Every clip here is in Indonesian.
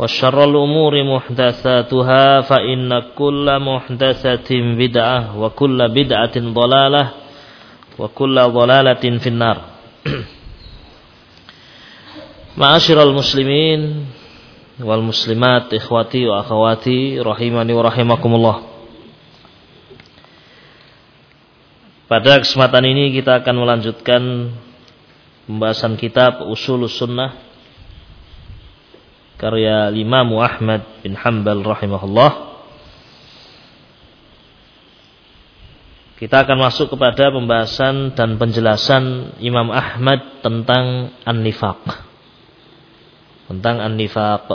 وشر الأمور محدثاتها فإن كل محدثة بدعة وكل بدعة ضلالة وكل ضلالة في النار معاشر المسلمين والمسلمات إخواتي وأخواتي رحمني ورحمكم الله Pada kesempatan ini kita akan melanjutkan pembahasan kitab Usul Sunnah karya Imam Ahmad bin Hanbal rahimahullah. Kita akan masuk kepada pembahasan dan penjelasan Imam Ahmad tentang an-nifaq. Tentang an-nifaq.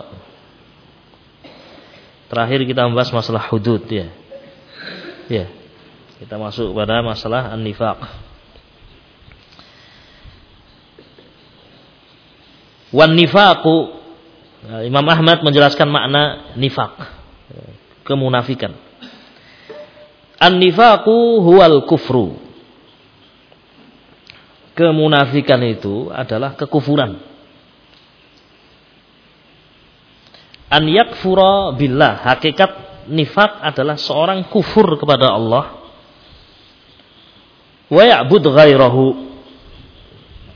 Terakhir kita membahas masalah hudud ya. Ya. Kita masuk kepada masalah an-nifaq. Wan nifaqu Imam Ahmad menjelaskan makna nifak, kemunafikan. An-nifaku huwal kufru. Kemunafikan itu adalah kekufuran. An yakfura billah. Hakikat nifak adalah seorang kufur kepada Allah. Wa ya'bud ghairahu.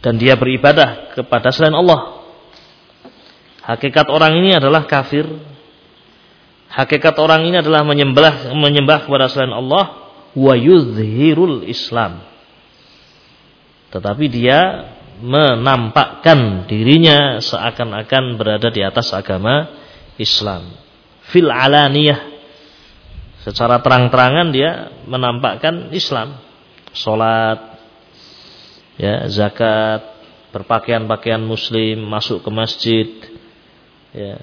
Dan dia beribadah kepada selain Allah. Hakikat orang ini adalah kafir. Hakikat orang ini adalah menyembah menyembah kepada selain Allah wa yuzhirul Islam. Tetapi dia menampakkan dirinya seakan-akan berada di atas agama Islam. Fil alaniyah secara terang-terangan dia menampakkan Islam. Salat ya, zakat, berpakaian-pakaian muslim, masuk ke masjid, ya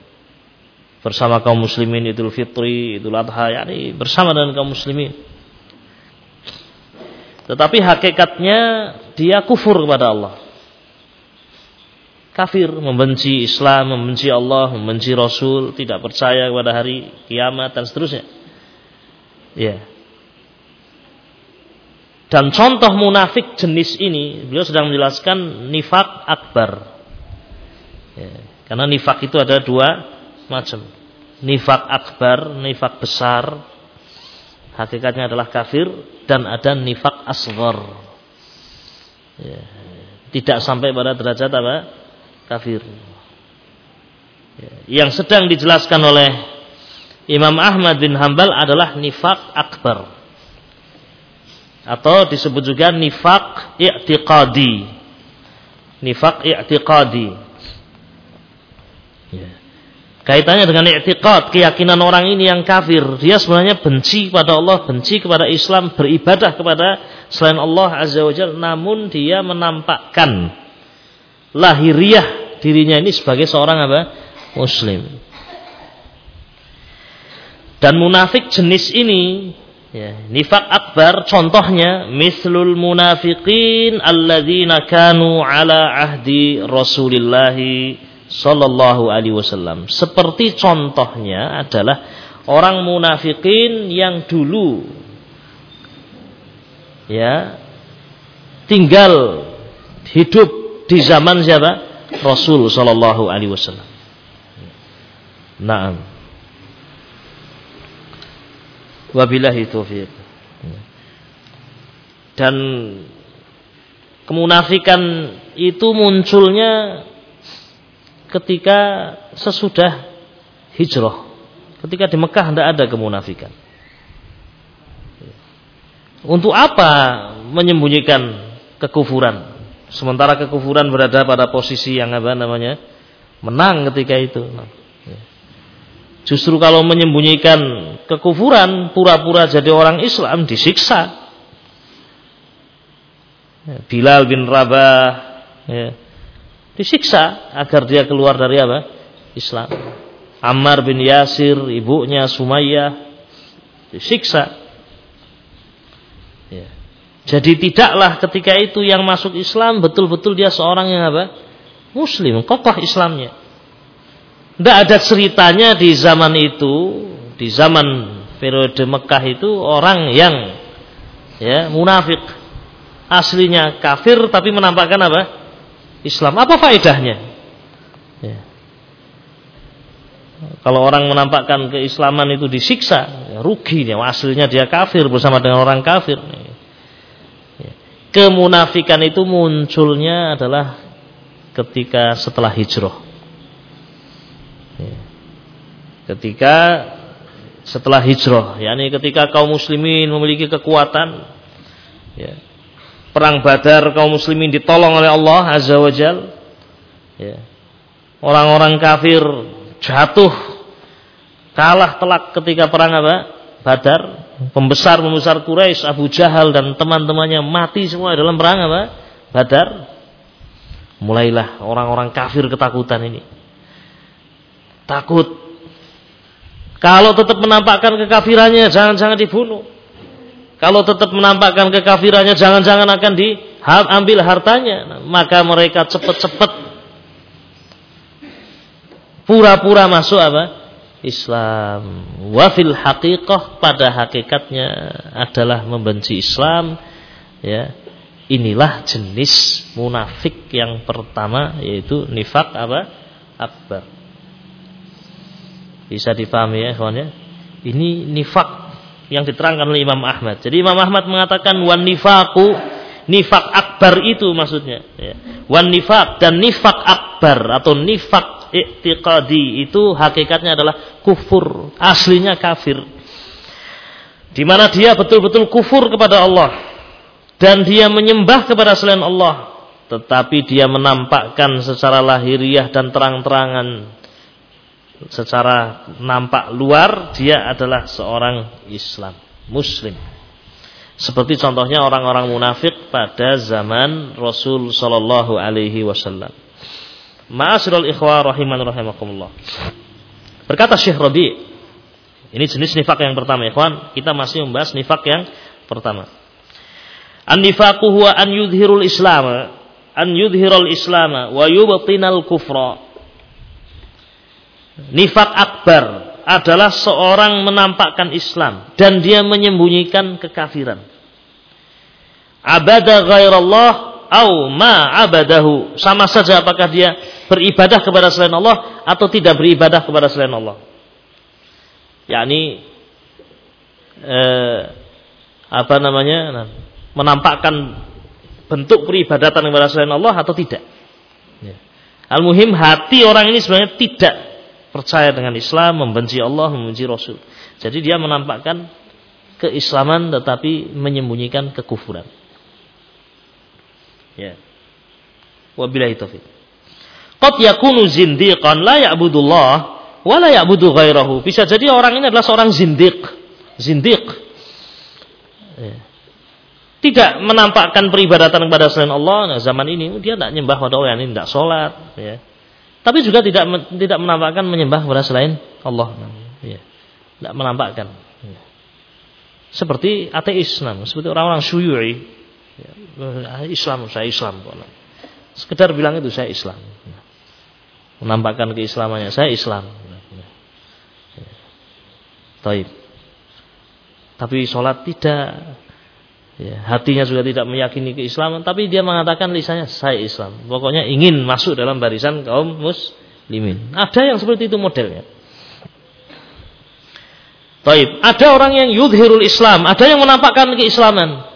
bersama kaum muslimin Idul Fitri, Idul Adha, yakni bersama dengan kaum muslimin. Tetapi hakikatnya dia kufur kepada Allah. Kafir, membenci Islam, membenci Allah, membenci Rasul, tidak percaya kepada hari kiamat dan seterusnya. Ya. Dan contoh munafik jenis ini, beliau sedang menjelaskan nifak akbar. Ya. Karena nifak itu ada dua macam. Nifak akbar, nifak besar. Hakikatnya adalah kafir. Dan ada nifak asghar. Ya. Tidak sampai pada derajat apa? Kafir. Ya. Yang sedang dijelaskan oleh Imam Ahmad bin Hambal adalah nifak akbar. Atau disebut juga nifak i'tiqadi. Nifak i'tiqadi. Kaitannya dengan i'tiqad, keyakinan orang ini yang kafir, dia sebenarnya benci kepada Allah, benci kepada Islam, beribadah kepada selain Allah Azza wa Jalla, namun dia menampakkan lahiriah dirinya ini sebagai seorang apa? muslim. Dan munafik jenis ini ya, nifak akbar contohnya mislul munafiqin alladzina kanu ala ahdi Rasulillahi Sallallahu Alaihi Wasallam. Seperti contohnya adalah orang munafikin yang dulu ya tinggal hidup di zaman siapa? Rasul Sallallahu Alaihi Wasallam. Naam. Wabillahi taufiq. Dan kemunafikan itu munculnya ketika sesudah hijrah. Ketika di Mekah tidak ada kemunafikan. Untuk apa menyembunyikan kekufuran? Sementara kekufuran berada pada posisi yang apa namanya? Menang ketika itu. Justru kalau menyembunyikan kekufuran, pura-pura jadi orang Islam disiksa. Bilal bin Rabah ya, disiksa agar dia keluar dari apa? Islam. Ammar bin Yasir, ibunya Sumayyah disiksa. Ya. Jadi tidaklah ketika itu yang masuk Islam betul-betul dia seorang yang apa? Muslim, kokoh Islamnya. Tidak ada ceritanya di zaman itu, di zaman periode Mekah itu orang yang ya munafik aslinya kafir tapi menampakkan apa? Islam. Apa faedahnya? Ya. Kalau orang menampakkan keislaman itu disiksa, ya rugi ya. Aslinya dia kafir bersama dengan orang kafir. Ya. Kemunafikan itu munculnya adalah ketika setelah hijrah. Ya. Ketika setelah hijrah, yakni ketika kaum muslimin memiliki kekuatan, ya, perang Badar kaum muslimin ditolong oleh Allah Azza wa Jal, ya, orang-orang kafir jatuh kalah telak ketika perang apa? Badar. Pembesar-pembesar Quraisy, Abu Jahal dan teman-temannya mati semua dalam perang apa? Badar. Mulailah orang-orang kafir ketakutan ini. Takut. Kalau tetap menampakkan kekafirannya, jangan-jangan dibunuh. Kalau tetap menampakkan kekafirannya, jangan-jangan akan diambil hartanya. Maka mereka cepat-cepat pura-pura masuk apa? Islam. Wafil haqiqah pada hakikatnya adalah membenci Islam. Ya, inilah jenis munafik yang pertama yaitu nifak apa? Akbar. Bisa dipahami ya, kawan ya? Ini nifak yang diterangkan oleh Imam Ahmad. Jadi Imam Ahmad mengatakan wan nifaku nifak akbar itu maksudnya. Ya. Wan nifak dan nifak akbar atau nifak i'tiqadi itu hakikatnya adalah kufur, aslinya kafir. Di mana dia betul-betul kufur kepada Allah dan dia menyembah kepada selain Allah, tetapi dia menampakkan secara lahiriah dan terang-terangan secara nampak luar dia adalah seorang Islam, muslim. Seperti contohnya orang-orang munafik pada zaman Rasul sallallahu alaihi wasallam. Ma'asyiral ikhwah rahiman rahimakumullah. Berkata Syekh Rabi, ini jenis nifak yang pertama, ikhwan. Kita masih membahas nifak yang pertama. An-nifaqu huwa an yudhirul Islam, an yudhirul Islam wa yubtinal kufra. Nifak akbar adalah seorang menampakkan Islam dan dia menyembunyikan kekafiran. Abada ghairallah au ma abadahu. Sama saja apakah dia beribadah kepada selain Allah atau tidak beribadah kepada selain Allah. yakni eh, apa namanya? Nah, menampakkan bentuk peribadatan kepada selain Allah atau tidak. Ya. Al-muhim hati orang ini sebenarnya tidak percaya dengan Islam, membenci Allah, membenci Rasul. Jadi dia menampakkan keislaman tetapi menyembunyikan kekufuran. Ya. Wabillahi taufik. Qad yakunu zindiqan la ya'budullah wa la ya'budu ghairahu. Bisa jadi orang ini adalah seorang zindiq. Zindiq. Ya. Tidak menampakkan peribadatan kepada selain Allah. Nah, zaman ini dia tidak menyembah pada Allah ini tidak sholat. Ya. Tapi juga tidak tidak menampakkan menyembah kepada selain Allah. Ya. Tidak menampakkan. Ya. Seperti ateis, nah, seperti orang-orang syuyui. Ya. Islam, saya Islam. Sekedar bilang itu saya Islam menampakkan keislamannya saya Islam Taib. Tapi sholat tidak. Ya, hatinya juga tidak meyakini keislaman, tapi dia mengatakan lisannya saya Islam. Pokoknya ingin masuk dalam barisan kaum muslimin. Ada yang seperti itu modelnya. Taib. Ada orang yang yudhirul Islam, ada yang menampakkan keislaman.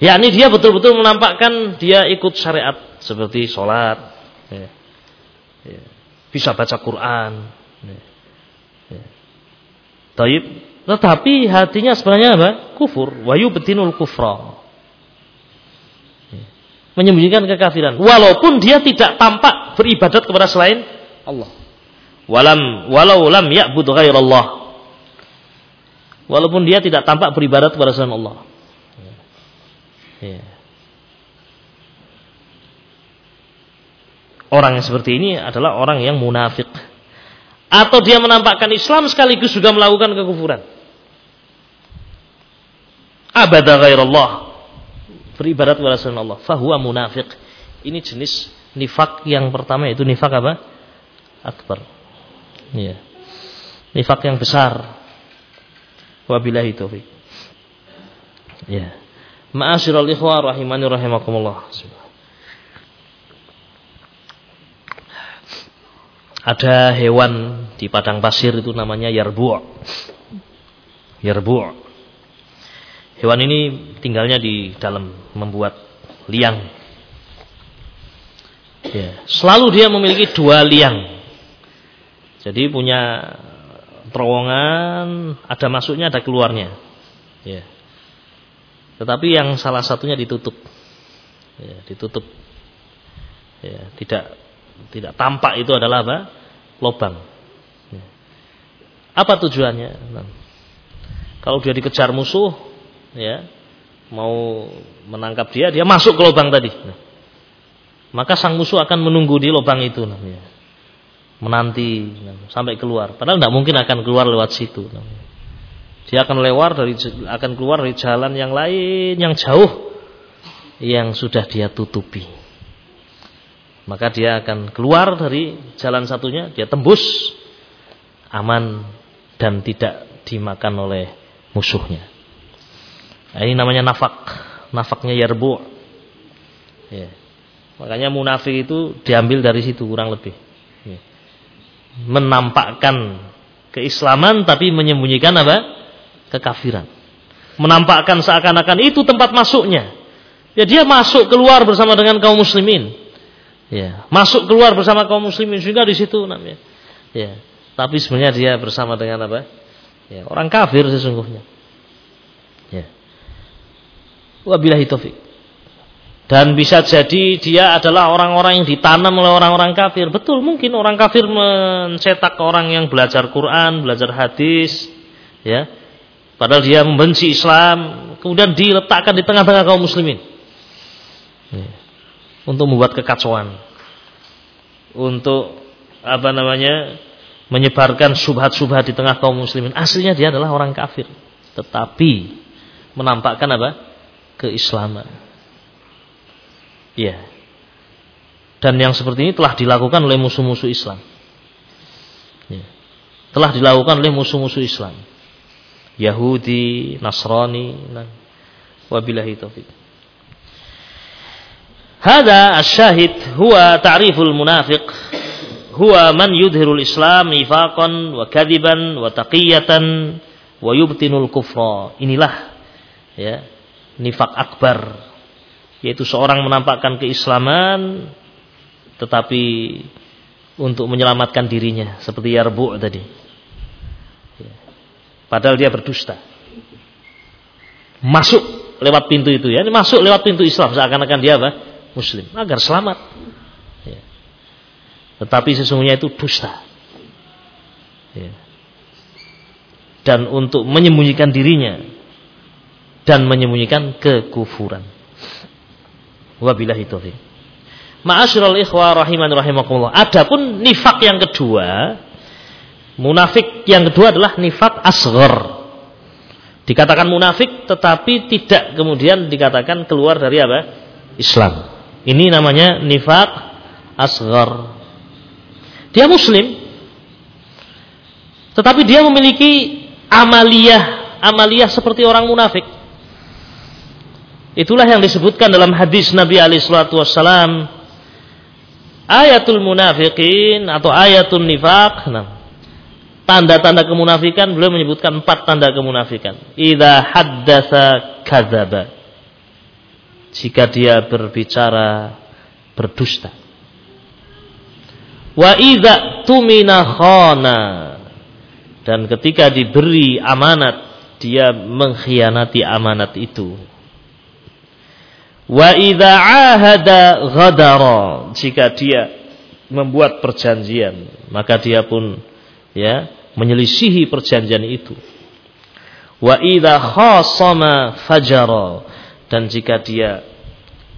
Yakni dia betul-betul menampakkan dia ikut syariat seperti sholat, ya. Ya. bisa baca Quran. Ya. Ya. Taib. Tetapi hatinya sebenarnya apa? Kufur. Wayu betinul kufra. Menyembunyikan kekafiran. Walaupun dia tidak tampak beribadat kepada selain Allah. Walam walau lam ya'bud ghairallah walaupun dia tidak tampak beribadat kepada selain Allah. Ya. Orang yang seperti ini adalah orang yang munafik. Atau dia menampakkan Islam sekaligus juga melakukan kekufuran. Abada ghairallah. Beribadat kepada selain Allah. Fahuwa munafik. Ini jenis nifak yang pertama yaitu nifak apa? Akbar. Ya. Nifak yang besar Wabillahi taufik. Ya. Ma'asyiral ikhwah rahimani rahimakumullah. Ada hewan di padang pasir itu namanya yarbu'. Yarbu'. Hewan ini tinggalnya di dalam membuat liang. Ya. Selalu dia memiliki dua liang. Jadi punya terowongan ada masuknya ada keluarnya ya tetapi yang salah satunya ditutup ya, ditutup ya, tidak tidak tampak itu adalah apa lobang ya. apa tujuannya nah, kalau dia dikejar musuh ya mau menangkap dia dia masuk ke lubang tadi nah, maka sang musuh akan menunggu di lubang itu namanya menanti sampai keluar. Padahal tidak mungkin akan keluar lewat situ. Dia akan lewat dari akan keluar dari jalan yang lain yang jauh yang sudah dia tutupi. Maka dia akan keluar dari jalan satunya, dia tembus aman dan tidak dimakan oleh musuhnya. Nah, ini namanya nafak, nafaknya yarbu. Ya. Makanya munafik itu diambil dari situ kurang lebih menampakkan keislaman tapi menyembunyikan apa? kekafiran. Menampakkan seakan-akan itu tempat masuknya. Ya dia masuk keluar bersama dengan kaum muslimin. Ya, masuk keluar bersama kaum muslimin juga di situ namanya. Ya. Tapi sebenarnya dia bersama dengan apa? Ya, orang kafir sesungguhnya. Ya. Wabillahi taufik. Dan bisa jadi dia adalah orang-orang yang ditanam oleh orang-orang kafir. Betul, mungkin orang kafir mencetak orang yang belajar Quran, belajar hadis, ya. Padahal dia membenci Islam, kemudian diletakkan di tengah-tengah kaum muslimin. Ya. Untuk membuat kekacauan. Untuk apa namanya? menyebarkan subhat-subhat di tengah kaum muslimin. Aslinya dia adalah orang kafir, tetapi menampakkan apa? Keislaman. Iya. Dan yang seperti ini telah dilakukan oleh musuh-musuh Islam. Ya. Telah dilakukan oleh musuh-musuh Islam. Yahudi, Nasrani, dan wabillahi taufik. Hada asyahid huwa ta'riful munafiq huwa man yudhirul islam nifaqan wa kadiban wa taqiyatan wa yubtinul kufra. Inilah ya nifak akbar yaitu seorang menampakkan keislaman tetapi untuk menyelamatkan dirinya seperti Yarbu tadi. Ya. Padahal dia berdusta. Masuk lewat pintu itu ya, masuk lewat pintu Islam seakan-akan dia apa? Muslim agar selamat. Ya. Tetapi sesungguhnya itu dusta. Ya. Dan untuk menyembunyikan dirinya dan menyembunyikan kekufuran. Wabillahi taufik. Ma'asyiral ikhwah rahiman rahimakumullah. Adapun nifak yang kedua, munafik yang kedua adalah nifak asghar. Dikatakan munafik tetapi tidak kemudian dikatakan keluar dari apa? Islam. Ini namanya nifak asghar. Dia muslim tetapi dia memiliki amaliyah amaliyah seperti orang munafik. Itulah yang disebutkan dalam hadis Nabi alaihi wassalam ayatul munafiqin atau ayatul nifaq. Nah, tanda-tanda kemunafikan beliau menyebutkan empat tanda kemunafikan. Idza haddasa kadzaba. Jika dia berbicara berdusta. Wa idza tumina khana. Dan ketika diberi amanat dia mengkhianati amanat itu. Wa idza ahada ghadara. Jika dia membuat perjanjian, maka dia pun ya menyelisihi perjanjian itu. Wa idza khasama fajara dan jika dia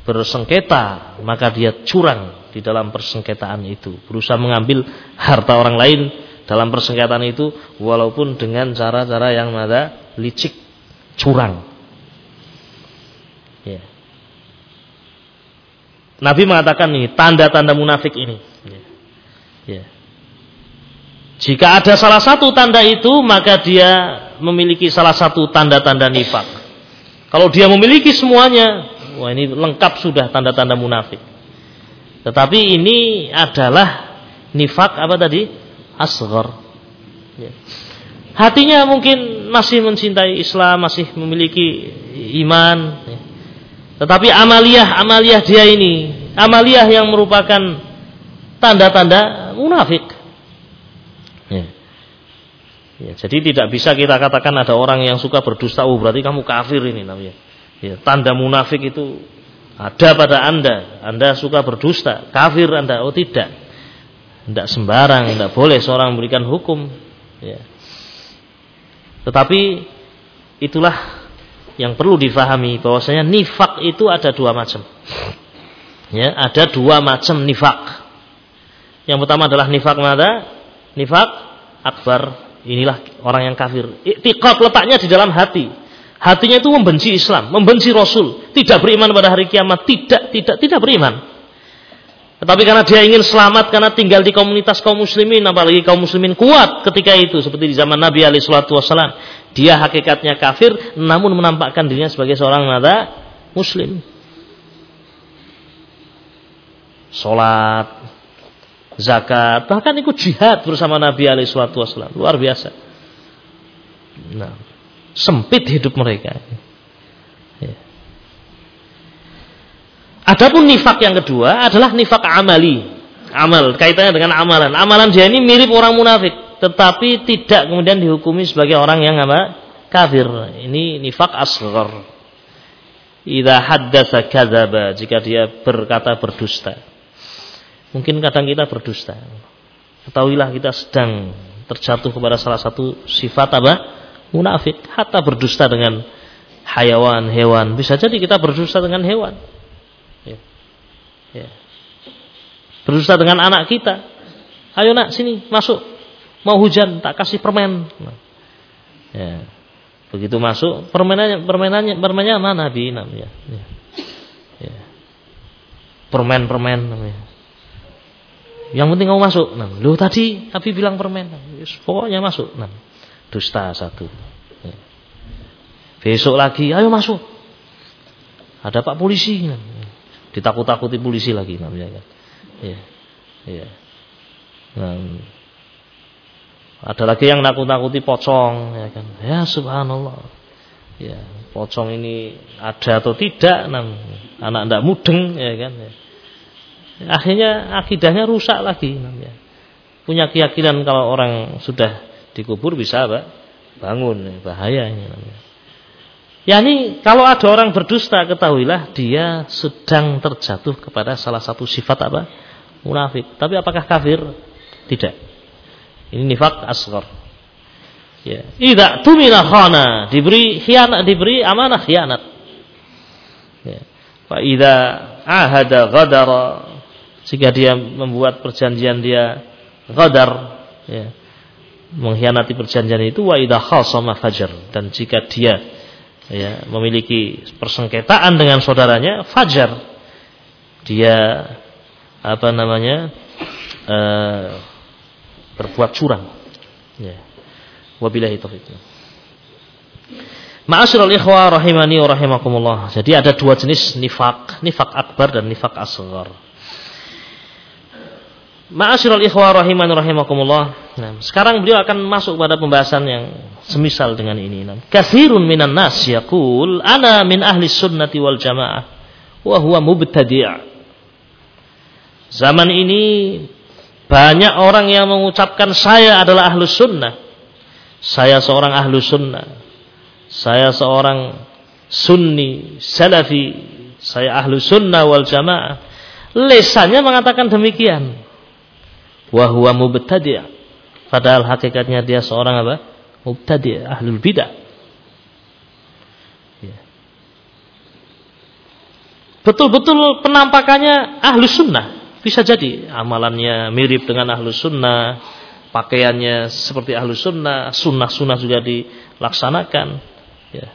bersengketa maka dia curang di dalam persengketaan itu, berusaha mengambil harta orang lain dalam persengketaan itu walaupun dengan cara-cara yang ada licik, curang. Ya. Nabi mengatakan nih tanda-tanda munafik ini. Ya. Ya. Jika ada salah satu tanda itu, maka dia memiliki salah satu tanda-tanda nifak. Kalau dia memiliki semuanya, wah ini lengkap sudah tanda-tanda munafik. Tetapi ini adalah nifak apa tadi? Asghar. Ya. Hatinya mungkin masih mencintai Islam, masih memiliki iman. Ya. Tetapi amaliyah-amaliyah dia ini, amaliyah yang merupakan tanda-tanda munafik. Ya. Ya, jadi tidak bisa kita katakan ada orang yang suka berdusta, oh berarti kamu kafir ini namanya. Ya, tanda munafik itu ada pada anda. Anda suka berdusta, kafir anda. Oh tidak, tidak sembarang, tidak boleh seorang memberikan hukum. Ya. Tetapi itulah yang perlu difahami bahwasanya nifak itu ada dua macam. Ya, ada dua macam nifak. Yang pertama adalah nifak mana? nifak akbar inilah orang yang kafir. Iktiqat letaknya di dalam hati. Hatinya itu membenci Islam, membenci Rasul, tidak beriman pada hari kiamat, tidak tidak tidak beriman. Tetapi karena dia ingin selamat karena tinggal di komunitas kaum muslimin, apalagi kaum muslimin kuat ketika itu seperti di zaman Nabi alaihi wasallam. Dia hakikatnya kafir namun menampakkan dirinya sebagai seorang nada muslim. Salat, zakat, bahkan ikut jihad bersama Nabi alaihi wasallam. Luar biasa. Nah, sempit hidup mereka. Ya. Adapun nifak yang kedua adalah nifak amali. Amal, kaitannya dengan amalan. Amalan dia ini mirip orang munafik, tetapi tidak kemudian dihukumi sebagai orang yang apa? Kafir. Ini nifak asghar. Idza haddasa kadzaba, jika dia berkata berdusta. Mungkin kadang kita berdusta. Ketahuilah kita sedang terjatuh kepada salah satu sifat apa? Munafik. Hatta berdusta dengan hayawan, hewan. Bisa jadi kita berdusta dengan hewan. Ya. Ya. Berdusta dengan anak kita. Ayo nak sini masuk. Mau hujan tak kasih permen. Nah. Ya. Begitu masuk permainannya permainannya permainannya mana Nabi namanya. Ya. Ya. Permen-permen namanya. Yang penting kamu masuk. Nah, lu tadi Nabi bilang permen. Nah, pokoknya masuk. Nah, dusta satu. Ya. Besok lagi, ayo masuk. Ada Pak polisi. Nah, ditakut-takuti polisi lagi namanya kan. Ya. Ya. Nah, ada lagi yang nakut-nakuti pocong ya kan. Ya subhanallah. Ya, pocong ini ada atau tidak nah, anak ndak mudeng ya kan. Ya akhirnya akidahnya rusak lagi namanya. Punya keyakinan kalau orang sudah dikubur bisa apa? Bangun, bahaya ini namanya. Ya ini kalau ada orang berdusta ketahuilah dia sedang terjatuh kepada salah satu sifat apa? Munafik. Tapi apakah kafir? Tidak. Ini nifak asghar. Ya. Idza tumina khana, diberi khianat, diberi amanah khianat. Ya. Fa idza ahada ghadara, jika dia membuat perjanjian dia ghadar ya, mengkhianati perjanjian itu wa idza khasama fajar dan jika dia ya, memiliki persengketaan dengan saudaranya fajar dia apa namanya uh, berbuat curang ya wabillahi taufiq Ma'asyiral ikhwah rahimani wa rahimakumullah. Jadi ada dua jenis nifak, nifak akbar dan nifak asghar. Ma'asyiral ikhwah rahiman rahimakumullah. Nah, sekarang beliau akan masuk pada pembahasan yang semisal dengan ini. Nah, kasirun minan nas yaqul ana min ahli sunnati wal jamaah wa huwa mubtadi'. Zaman ini banyak orang yang mengucapkan saya adalah ahlu sunnah. Saya seorang ahlu sunnah. Saya seorang sunni, salafi. Saya ahlu sunnah wal jamaah. Lesannya mengatakan demikian. Wahuwa mubtadi' Padahal hakikatnya dia seorang apa? Mubtadi, ahlul bidah. Ya. Betul-betul penampakannya ahlu sunnah. Bisa jadi amalannya mirip dengan ahlu sunnah. Pakaiannya seperti ahlu sunnah. Sunnah-sunnah juga dilaksanakan. Ya.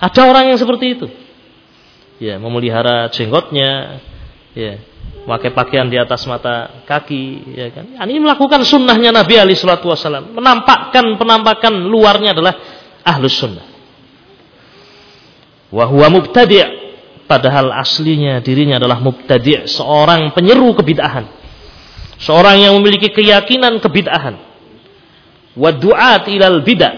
Ada orang yang seperti itu. Ya, memelihara jenggotnya. Ya, pakai pakaian di atas mata kaki ya kan ini melakukan sunnahnya Nabi Ali Shallallahu Wasallam menampakkan penampakan luarnya adalah ahlus sunnah wahwa mubtadi' padahal aslinya dirinya adalah mubtadi' seorang penyeru kebid'ahan seorang yang memiliki keyakinan kebid'ahan wa du'at ilal bid'ah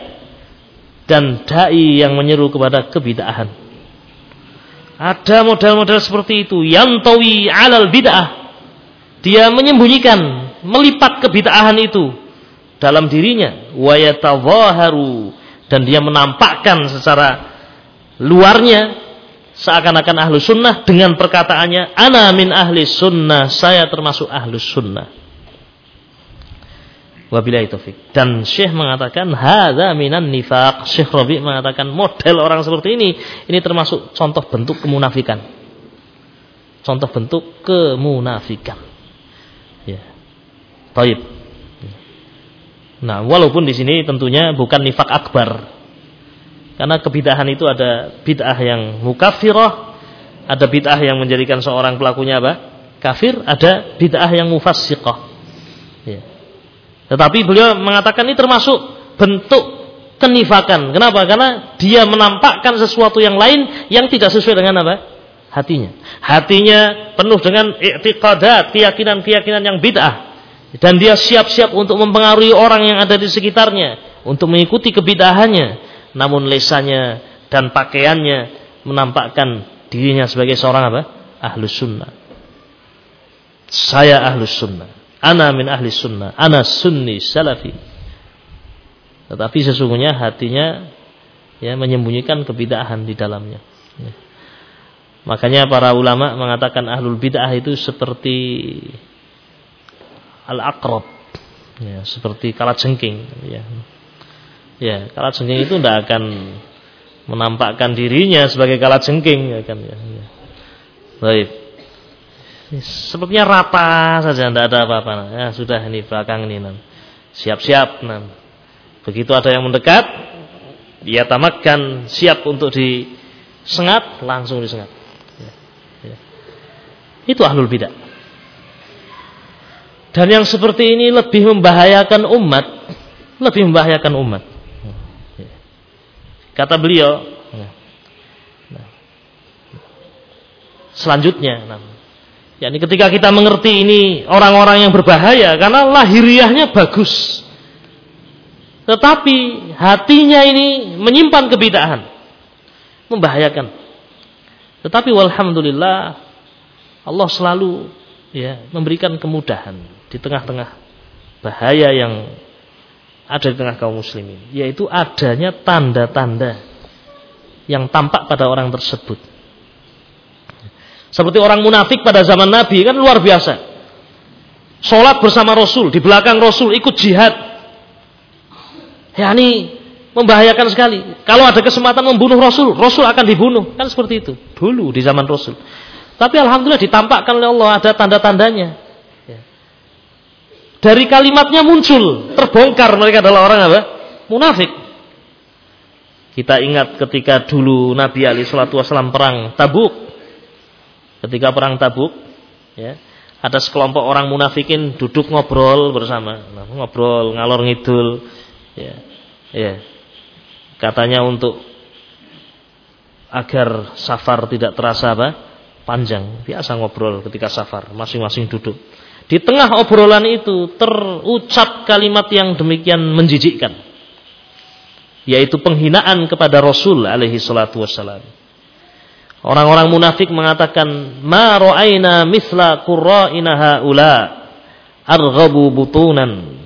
dan dai yang menyeru kepada kebid'ahan ada model-model seperti itu. Yantawi alal bid'ah. Dia menyembunyikan, melipat kebid'ahan itu dalam dirinya. Wayatawaharu. Dan dia menampakkan secara luarnya seakan-akan ahlu sunnah dengan perkataannya ana min ahli sunnah saya termasuk ahlu sunnah Wabillahi taufik. Dan Syekh mengatakan hadza minan nifaq. Syekh Rabi mengatakan model orang seperti ini ini termasuk contoh bentuk kemunafikan. Contoh bentuk kemunafikan. Ya. Baik. Nah, walaupun di sini tentunya bukan nifak akbar. Karena kebidahan itu ada bid'ah yang mukafirah, ada bid'ah yang menjadikan seorang pelakunya apa? Kafir, ada bid'ah yang mufassiqah. Ya. Tetapi beliau mengatakan ini termasuk bentuk kenifakan. Kenapa? Karena dia menampakkan sesuatu yang lain yang tidak sesuai dengan apa? Hatinya. Hatinya penuh dengan i'tiqadat, keyakinan-keyakinan yang bid'ah. Dan dia siap-siap untuk mempengaruhi orang yang ada di sekitarnya. Untuk mengikuti kebidahannya. Namun lesanya dan pakaiannya menampakkan dirinya sebagai seorang apa? Ahlus sunnah. Saya ahlus sunnah. Ana min ahli sunnah. Ana sunni salafi. Tetapi sesungguhnya hatinya ya menyembunyikan kebidahan di dalamnya. Ya. Makanya para ulama mengatakan ahlul bid'ah itu seperti al-aqrab. Ya, seperti kalajengking ya. Ya, kalajengking itu tidak akan menampakkan dirinya sebagai kalajengking ya kan ya. ya. Baik. Sepertinya rata saja, tidak ada apa-apa. Ya, sudah ini belakang ini. Siap-siap. Nah. Begitu ada yang mendekat, dia tamakkan siap untuk disengat, langsung disengat. Ya, ya. Itu ahlul bidah. Dan yang seperti ini lebih membahayakan umat, lebih membahayakan umat. Kata beliau, ya. nah. selanjutnya, nah, yakni ketika kita mengerti ini orang-orang yang berbahaya karena lahiriahnya bagus. Tetapi hatinya ini menyimpan kebidahan. Membahayakan. Tetapi walhamdulillah Allah selalu ya memberikan kemudahan di tengah-tengah bahaya yang ada di tengah kaum muslimin, yaitu adanya tanda-tanda yang tampak pada orang tersebut. Seperti orang munafik pada zaman Nabi kan luar biasa. Sholat bersama Rasul, di belakang Rasul ikut jihad. Ya ini membahayakan sekali. Kalau ada kesempatan membunuh Rasul, Rasul akan dibunuh. Kan seperti itu. Dulu di zaman Rasul. Tapi Alhamdulillah ditampakkan oleh Allah ada tanda-tandanya. Dari kalimatnya muncul, terbongkar mereka adalah orang apa? Munafik. Kita ingat ketika dulu Nabi Ali Shallallahu Wasallam perang Tabuk, ketika perang Tabuk ya ada sekelompok orang munafikin duduk ngobrol bersama. Nah, ngobrol ngalor ngidul ya ya. Katanya untuk agar safar tidak terasa apa? Panjang. Biasa ngobrol ketika safar masing-masing duduk Di tengah obrolan itu terucap kalimat yang demikian menjijikkan. Yaitu penghinaan kepada Rasul alaihi salatu wassalam. Orang-orang munafik mengatakan, "Ma ra'aina misla qurra'ina haula arghabu butunan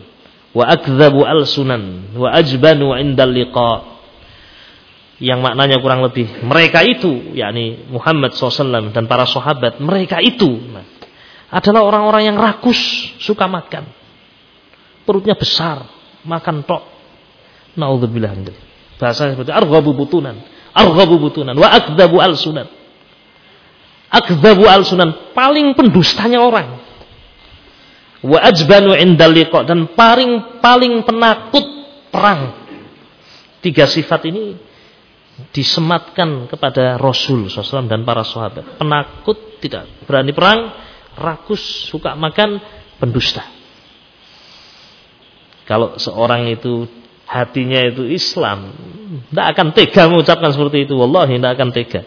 wa akdzabu alsunan wa ajbanu indal liqa." Yang maknanya kurang lebih mereka itu, yakni Muhammad SAW dan para sahabat, mereka itu adalah orang-orang yang rakus, suka makan. Perutnya besar, makan tok. Nauzubillah Bahasa seperti arghabu butunan, arghabu butunan wa akdzabu alsunan. Akdzabu alsunan paling pendustanya orang. Wa ajbanu indal dan paling paling penakut perang. Tiga sifat ini disematkan kepada Rasul SAW dan para sahabat. Penakut tidak berani perang, rakus, suka makan, pendusta. Kalau seorang itu hatinya itu Islam, tidak akan tega mengucapkan seperti itu. Wallahi tidak akan tega.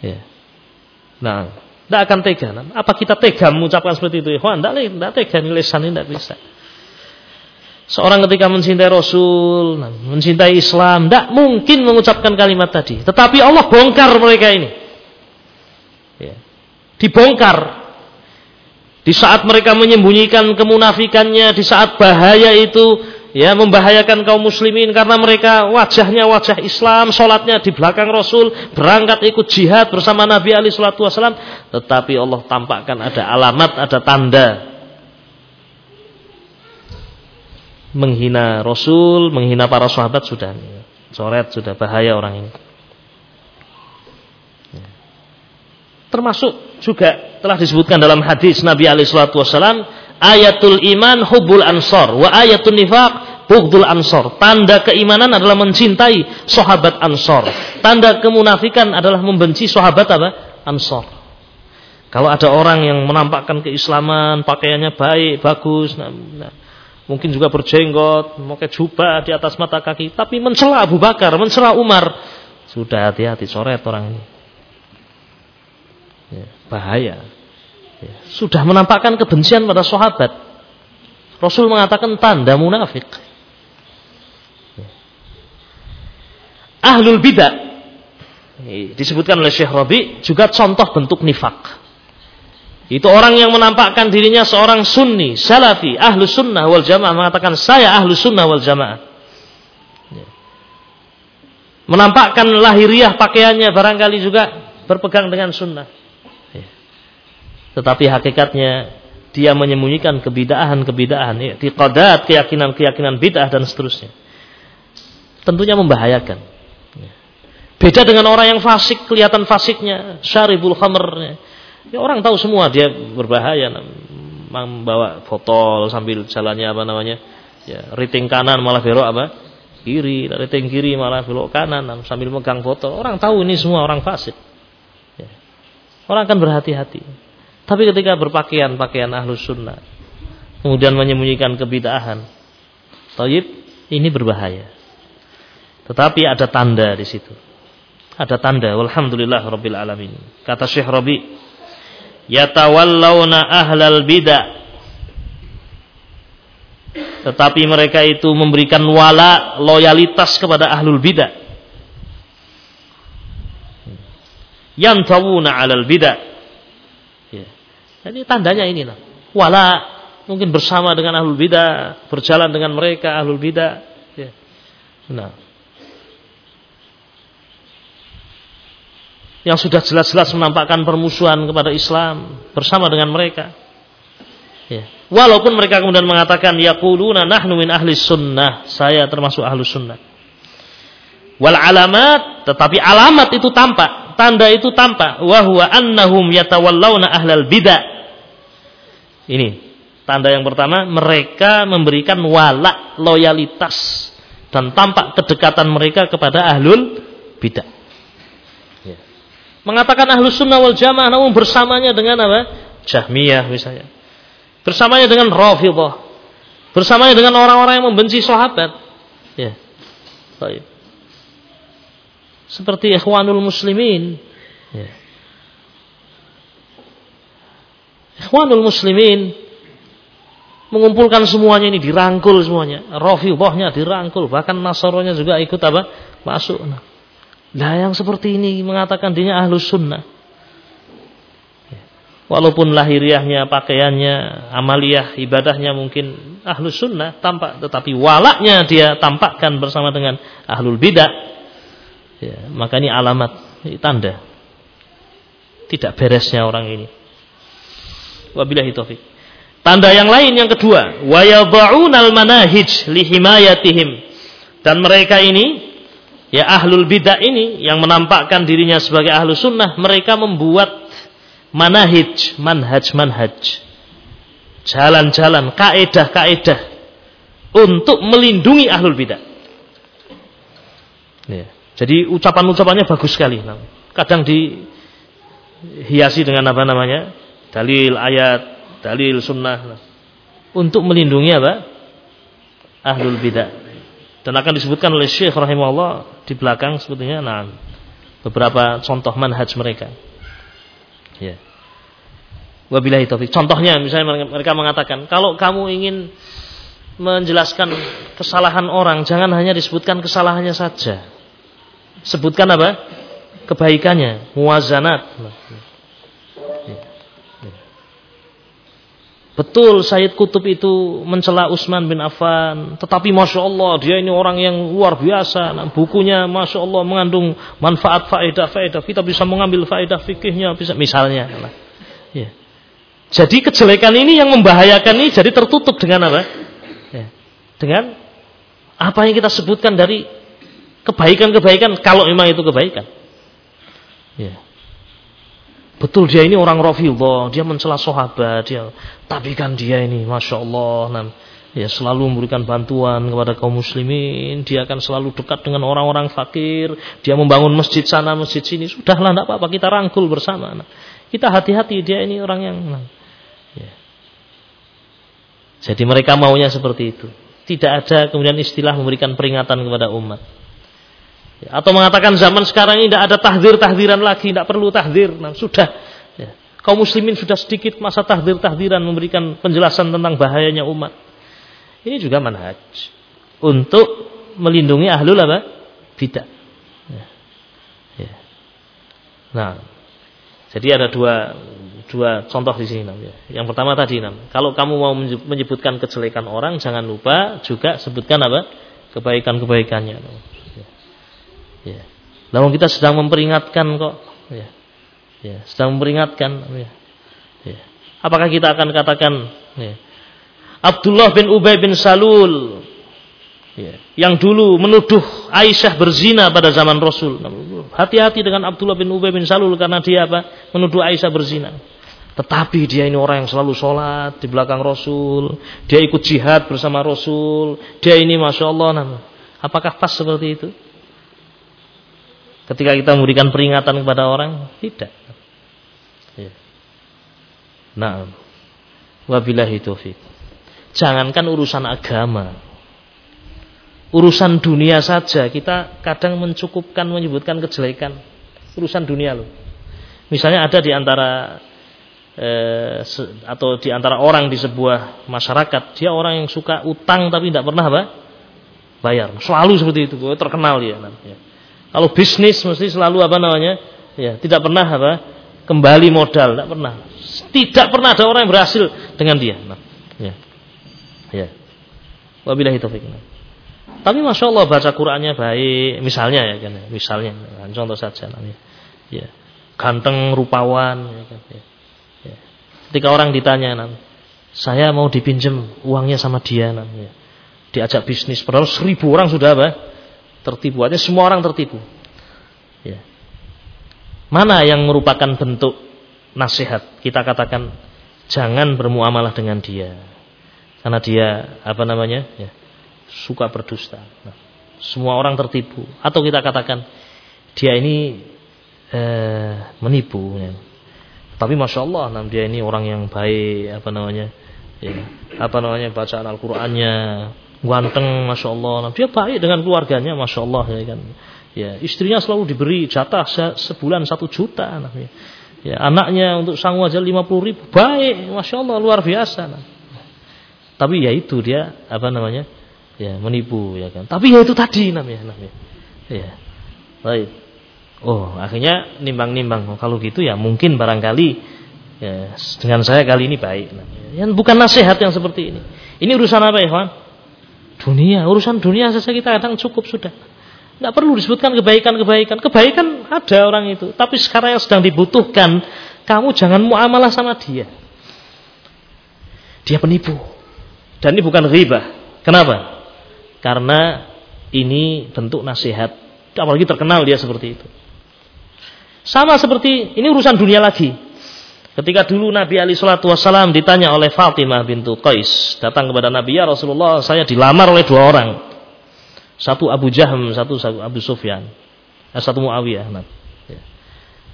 Ya. Nah, tidak akan tega. Apa kita tega mengucapkan seperti itu? Wah, tidak, tidak tega. Lisan ini tidak bisa. Seorang ketika mencintai Rasul, mencintai Islam, tidak mungkin mengucapkan kalimat tadi. Tetapi Allah bongkar mereka ini. Ya. Dibongkar di saat mereka menyembunyikan kemunafikannya, di saat bahaya itu ya membahayakan kaum muslimin karena mereka wajahnya wajah Islam, sholatnya di belakang Rasul, berangkat ikut jihad bersama Nabi Ali Shallallahu Wasallam, tetapi Allah tampakkan ada alamat, ada tanda menghina Rasul, menghina para sahabat sudah coret sudah bahaya orang ini. Termasuk juga telah disebutkan dalam hadis Nabi alaihi salatu wasallam, ayatul iman hubul ansor wa ayatul nifaq bughdul ansor. Tanda keimanan adalah mencintai sahabat ansor. Tanda kemunafikan adalah membenci sahabat apa? Ansor. Kalau ada orang yang menampakkan keislaman, pakaiannya baik, bagus, nah, nah, mungkin juga berjenggot, pakai jubah di atas mata kaki, tapi mencela Abu Bakar, mencela Umar, sudah hati-hati coret orang ini ya, bahaya. Ya, sudah menampakkan kebencian pada sahabat. Rasul mengatakan tanda munafik. Ya. Ahlul bidah disebutkan oleh Syekh Rabi juga contoh bentuk nifak. Itu orang yang menampakkan dirinya seorang sunni, salafi, ahlu sunnah wal jamaah mengatakan saya ahlu sunnah wal jamaah. Ya. Menampakkan lahiriah pakaiannya barangkali juga berpegang dengan sunnah. Tetapi hakikatnya dia menyembunyikan kebidahan-kebidahan, i'tiqadat, keyakinan-keyakinan bid'ah dan seterusnya. Tentunya membahayakan. Beda dengan orang yang fasik, kelihatan fasiknya, syaribul khamr. Ya, orang tahu semua dia berbahaya, membawa botol sambil jalannya apa namanya, ya, riting kanan malah belok apa, kiri, riting kiri malah belok kanan sambil megang botol. Orang tahu ini semua orang fasik. Ya. Orang akan berhati-hati. Tapi ketika berpakaian pakaian ahlus sunnah, kemudian menyembunyikan kebidahan, taib ini berbahaya. Tetapi ada tanda di situ. Ada tanda. Walhamdulillah Rabbil Alamin. Kata Syekh Rabi. Yatawallawna ahlal bidah. Tetapi mereka itu memberikan wala loyalitas kepada ahlul bidah. Yantawuna alal bidah jadi tandanya ini lah. Wala mungkin bersama dengan ahlul bidah, berjalan dengan mereka ahlul bidah. Ya. Nah. Yang sudah jelas-jelas menampakkan permusuhan kepada Islam bersama dengan mereka. Ya. Walaupun mereka kemudian mengatakan yaquluna nahnu min ahli sunnah, saya termasuk ahli sunnah. Wal alamat, tetapi alamat itu tampak, tanda itu tampak. Wahwa annahum yatawallawna ahlal bidah ini tanda yang pertama, mereka memberikan wala loyalitas dan tampak kedekatan mereka kepada ahlul bidah. Ya. Mengatakan ahlus sunnah wal jamaah namun bersamanya dengan apa? Jahmiyah misalnya. Bersamanya dengan Rafidah. Bersamanya dengan orang-orang yang membenci sahabat. Ya. Seperti ikhwanul muslimin. Ya. Ikhwanul muslimin mengumpulkan semuanya ini dirangkul semuanya. Rafidhahnya dirangkul, bahkan Nasoronya juga ikut apa? Masuk. Nah, yang seperti ini mengatakan dirinya ahlus sunnah. Walaupun lahiriahnya, pakaiannya, amaliyah, ibadahnya mungkin ahlus sunnah tampak, tetapi walaknya dia tampakkan bersama dengan ahlul bidah. Ya, maka ini alamat, ini tanda tidak beresnya orang ini. Wabillahi taufik. Tanda yang lain yang kedua, wa yadha'unal manahij li himayatihim. Dan mereka ini ya ahlul bidah ini yang menampakkan dirinya sebagai ahlu sunnah, mereka membuat manahij, manhaj, manhaj. Jalan-jalan, kaedah-kaedah untuk melindungi ahlul bidah. Ya. Jadi ucapan-ucapannya bagus sekali. Kadang dihiasi dengan apa namanya? Dalil ayat, dalil sunnah untuk melindungi apa? Ahlul bidah. Dan akan disebutkan oleh Syekh rahimahullah di belakang sebetulnya nah beberapa contoh manhaj mereka. Ya. Wabillahi taufik. Contohnya misalnya mereka mengatakan, kalau kamu ingin menjelaskan kesalahan orang, jangan hanya disebutkan kesalahannya saja. Sebutkan apa? Kebaikannya, muwazanat. Betul Sayyid Kutub itu mencela Utsman bin Affan, tetapi masya Allah dia ini orang yang luar biasa. Nah, bukunya masya Allah mengandung manfaat faedah faedah. Kita bisa mengambil faedah fikihnya, bisa misalnya. Ya. Jadi kejelekan ini yang membahayakan ini jadi tertutup dengan apa? Ya. Dengan apa yang kita sebutkan dari kebaikan-kebaikan kalau memang itu kebaikan. Ya. Betul dia ini orang Rafidhah, dia mencela sahabat, dia tapi kan dia ini Masya Allah nah, ya selalu memberikan bantuan kepada kaum muslimin, dia akan selalu dekat dengan orang-orang fakir, dia membangun masjid sana, masjid sini, sudahlah tidak apa-apa kita rangkul bersama. Nah, kita hati-hati dia ini orang yang nah, ya. Jadi mereka maunya seperti itu. Tidak ada kemudian istilah memberikan peringatan kepada umat. Ya, atau mengatakan zaman sekarang ini tidak ada tahdir-tahdiran lagi, tidak perlu tahdir. Nah, sudah. Ya. Kaum muslimin sudah sedikit masa tahdir-tahdiran memberikan penjelasan tentang bahayanya umat. Ini juga manhaj. Untuk melindungi ahlul apa? Bidah. Ya. Ya. Nah, jadi ada dua dua contoh di sini. Ya. Yang pertama tadi, kalau kamu mau menyebutkan kejelekan orang, jangan lupa juga sebutkan apa? Kebaikan-kebaikannya. Ya. Namun kita sedang memperingatkan kok. Ya. Ya, sedang memperingatkan. Ya. Ya. Apakah kita akan katakan ya. Abdullah bin Ubay bin Salul ya. yang dulu menuduh Aisyah berzina pada zaman Rasul. Hati-hati dengan Abdullah bin Ubay bin Salul karena dia apa? Menuduh Aisyah berzina. Tetapi dia ini orang yang selalu sholat di belakang Rasul. Dia ikut jihad bersama Rasul. Dia ini Masya Allah. Apakah pas seperti itu? Ketika kita memberikan peringatan kepada orang? Tidak. Ya. Nah, wabillahi taufik. Jangankan urusan agama. Urusan dunia saja kita kadang mencukupkan menyebutkan kejelekan. Urusan dunia loh. Misalnya ada di antara eh, atau di antara orang di sebuah masyarakat, dia orang yang suka utang tapi tidak pernah apa? bayar. Selalu seperti itu, terkenal dia. Ya. Kalau bisnis mesti selalu apa namanya? Ya, tidak pernah apa? Kembali modal, tidak pernah. Tidak pernah ada orang yang berhasil dengan dia. Nah, ya. Ya. Wabillahi taufik. Tapi masya Allah baca Qurannya baik, misalnya ya kan, misalnya, nah, contoh saja namanya. Ya. Ganteng, rupawan, ya kan. Ya. Ya. Ketika orang ditanya, nah, saya mau dipinjam uangnya sama dia, nah, ya. diajak bisnis, padahal seribu orang sudah apa? tertipu. Artinya semua orang tertipu. Ya. Mana yang merupakan bentuk nasihat? Kita katakan jangan bermuamalah dengan dia. Karena dia apa namanya? Ya, suka berdusta. Nah, semua orang tertipu. Atau kita katakan dia ini eh, menipu. Ya. Tapi masya Allah, nah, dia ini orang yang baik. Apa namanya? Ya, apa namanya bacaan Al-Qur'annya ganteng masya Allah dia baik dengan keluarganya masya Allah ya kan ya istrinya selalu diberi jatah sebulan satu juta ya. ya anaknya untuk sangu aja lima puluh ribu baik masya Allah luar biasa nah. Tapi ya itu dia apa namanya? Ya, menipu ya kan. Tapi ya itu tadi namanya namanya. Ya. Baik. Oh, akhirnya nimbang-nimbang. Kalau gitu ya mungkin barangkali ya dengan saya kali ini baik namanya. Yang bukan nasihat yang seperti ini. Ini urusan apa ya, kawan? Dunia, urusan dunia saja kita kadang cukup sudah. Tidak perlu disebutkan kebaikan-kebaikan. Kebaikan ada orang itu. Tapi sekarang yang sedang dibutuhkan, kamu jangan muamalah sama dia. Dia penipu. Dan ini bukan riba. Kenapa? Karena ini bentuk nasihat. Apalagi terkenal dia seperti itu. Sama seperti, ini urusan dunia lagi. Ketika dulu Nabi Ali Shallallahu Wasallam ditanya oleh Fatimah bintu Qais datang kepada Nabi ya Rasulullah saya dilamar oleh dua orang satu Abu Jahm, satu Abu Sufyan. Eh, satu Muawiyah. Nah. Ya.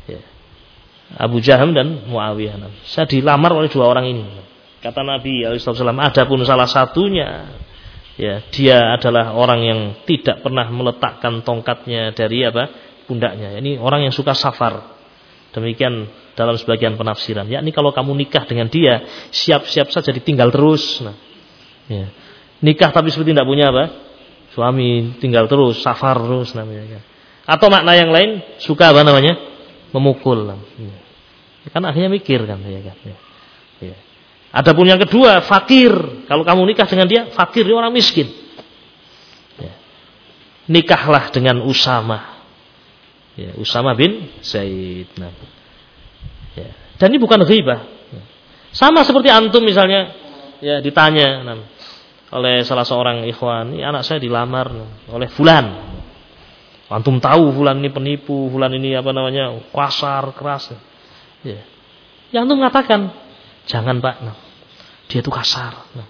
Ya. Abu Jahm dan Muawiyah. Nah. Saya dilamar oleh dua orang ini. Kata Nabi SAW, adapun salah satunya, ya dia adalah orang yang tidak pernah meletakkan tongkatnya dari apa pundaknya. Ini orang yang suka safar. Demikian dalam sebagian penafsiran. Ya, ini kalau kamu nikah dengan dia, siap-siap saja ditinggal terus. Nah, ya. Nikah tapi seperti tidak punya apa? Suami tinggal terus, safar terus namanya. Kan. Atau makna yang lain suka apa namanya? Memukul. Ya. Kan akhirnya mikir kan ya kan. Ya. Ya. Adapun yang kedua, fakir. Kalau kamu nikah dengan dia, fakir dia orang miskin. Ya. Nikahlah dengan Usama. Ya, Usama bin Zaid. Nah. Ya. Dan ini bukan. Ya. Sama seperti antum misalnya, ya ditanya, nah, oleh salah seorang ikhwan, ini anak saya dilamar oleh fulan. Antum tahu fulan ini penipu, fulan ini apa namanya? kasar, keras. Ya. Yang antum mengatakan, jangan Pak, nah, dia itu kasar. Nah,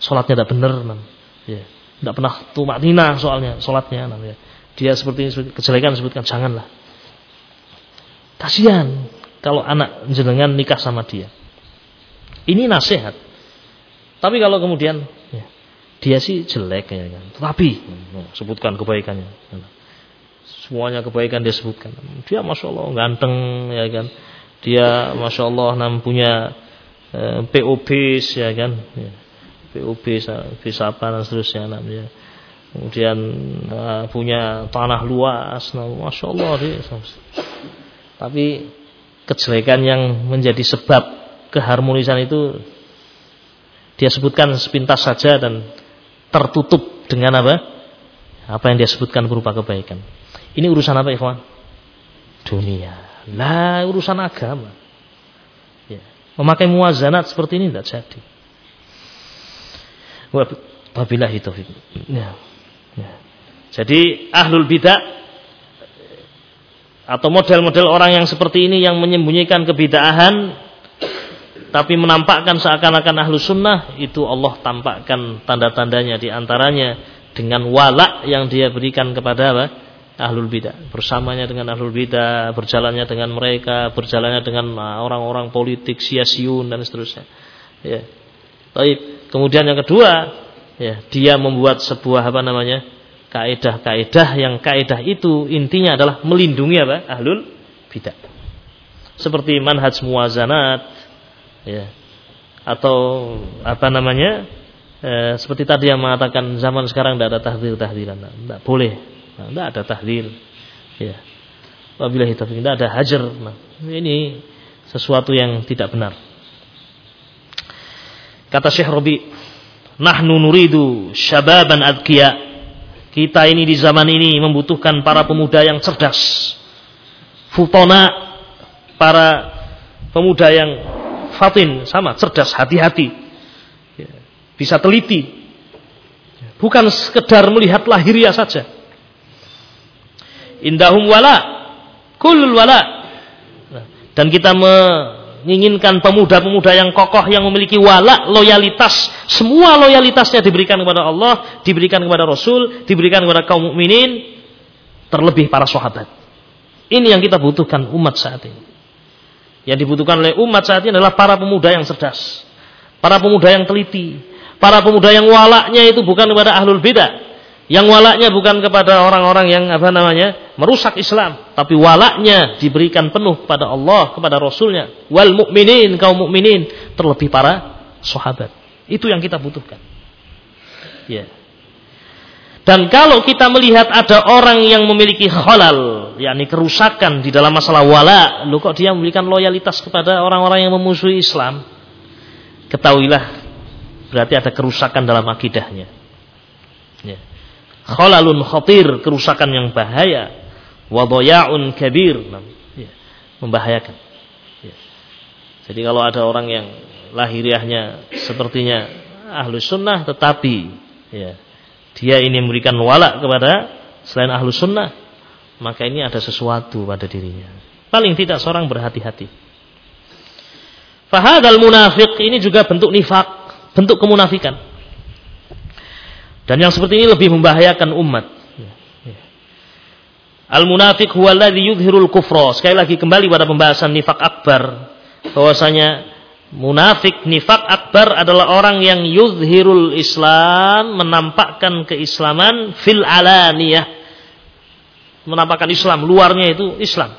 sholatnya tidak benar. Nah, ya. Tidak pernah tumak nina soalnya, sholatnya. Nah, ya. Dia seperti ini, kejelekan sebutkan, janganlah. Kasihan kalau anak jenengan nikah sama dia. Ini nasihat. Tapi kalau kemudian dia sih jelek ya kan. Tetapi sebutkan kebaikannya. Semuanya kebaikan dia sebutkan. Dia masya Allah ganteng ya kan. Dia masya Allah nam punya eh, POB ya kan. Ya. POB bisa apa dan seterusnya namanya. Kemudian uh, punya tanah luas, nah, masya Allah dia. Tapi kejelekan yang menjadi sebab keharmonisan itu dia sebutkan sepintas saja dan tertutup dengan apa? Apa yang dia sebutkan berupa kebaikan. Ini urusan apa ikhwan? Dunia. Lah urusan agama. Ya. Memakai muazanat seperti ini tidak jadi. Wabillahi taufiq. Ya. Ya. Jadi ahlul bidah atau model-model orang yang seperti ini yang menyembunyikan kebidahan tapi menampakkan seakan-akan ahlu sunnah itu Allah tampakkan tanda-tandanya di antaranya dengan wala yang dia berikan kepada apa? ahlul bidah. Bersamanya dengan ahlul bidah berjalannya dengan mereka berjalannya dengan ah, orang-orang politik sia-siun dan seterusnya. Ya. Baik. kemudian yang kedua ya dia membuat sebuah apa namanya? Kaidah-kaidah yang kaidah itu intinya adalah melindungi apa? Ahlul bidah. Seperti manhaj muazanat ya. Atau apa namanya? E, seperti tadi yang mengatakan zaman sekarang tidak ada tahdir tahdiran tidak boleh. Nah, tidak ada tahdir ya. Wabillahi taufiq. Tidak ada hajar. Nah, ini sesuatu yang tidak benar. Kata Syekh Robi nahnu nuridu syababan adkiya. Kita ini di zaman ini membutuhkan para pemuda yang cerdas. Futona para pemuda yang fatin sama cerdas hati-hati. Ya, bisa teliti. Bukan sekedar melihat lahiriah saja. Indahum wala kulul wala. Nah, dan kita menginginkan pemuda-pemuda yang kokoh yang memiliki wala loyalitas. Semua loyalitasnya diberikan kepada Allah diberikan kepada Rasul diberikan kepada kaum mukminin terlebih para sahabat. Ini yang kita butuhkan umat saat ini yang dibutuhkan oleh umat saat ini adalah para pemuda yang cerdas. Para pemuda yang teliti. Para pemuda yang walaknya itu bukan kepada ahlul bidah. Yang walaknya bukan kepada orang-orang yang apa namanya merusak Islam, tapi walaknya diberikan penuh kepada Allah, kepada Rasulnya, wal mukminin kaum mukminin, terlebih para sahabat. Itu yang kita butuhkan. Ya. Dan kalau kita melihat ada orang yang memiliki khalal, yakni kerusakan di dalam masalah wala, lu kok dia memberikan loyalitas kepada orang-orang yang memusuhi Islam? Ketahuilah, berarti ada kerusakan dalam akidahnya. Ya. Khalalun khatir, kerusakan yang bahaya. Wadoyaun kabir, ya. membahayakan. Ya. Jadi kalau ada orang yang lahiriahnya sepertinya ahlus sunnah, tetapi ya, dia ini memberikan wala kepada selain ahlu sunnah, maka ini ada sesuatu pada dirinya. Paling tidak seorang berhati-hati. Fahadal munafik ini juga bentuk nifak, bentuk kemunafikan. Dan yang seperti ini lebih membahayakan umat. Al munafik huwa yudhirul kufra. Sekali lagi kembali pada pembahasan nifak akbar bahwasanya Munafik nifak akbar adalah orang yang yuzhirul Islam, menampakkan keislaman fil alaniyah. Menampakkan Islam, luarnya itu Islam.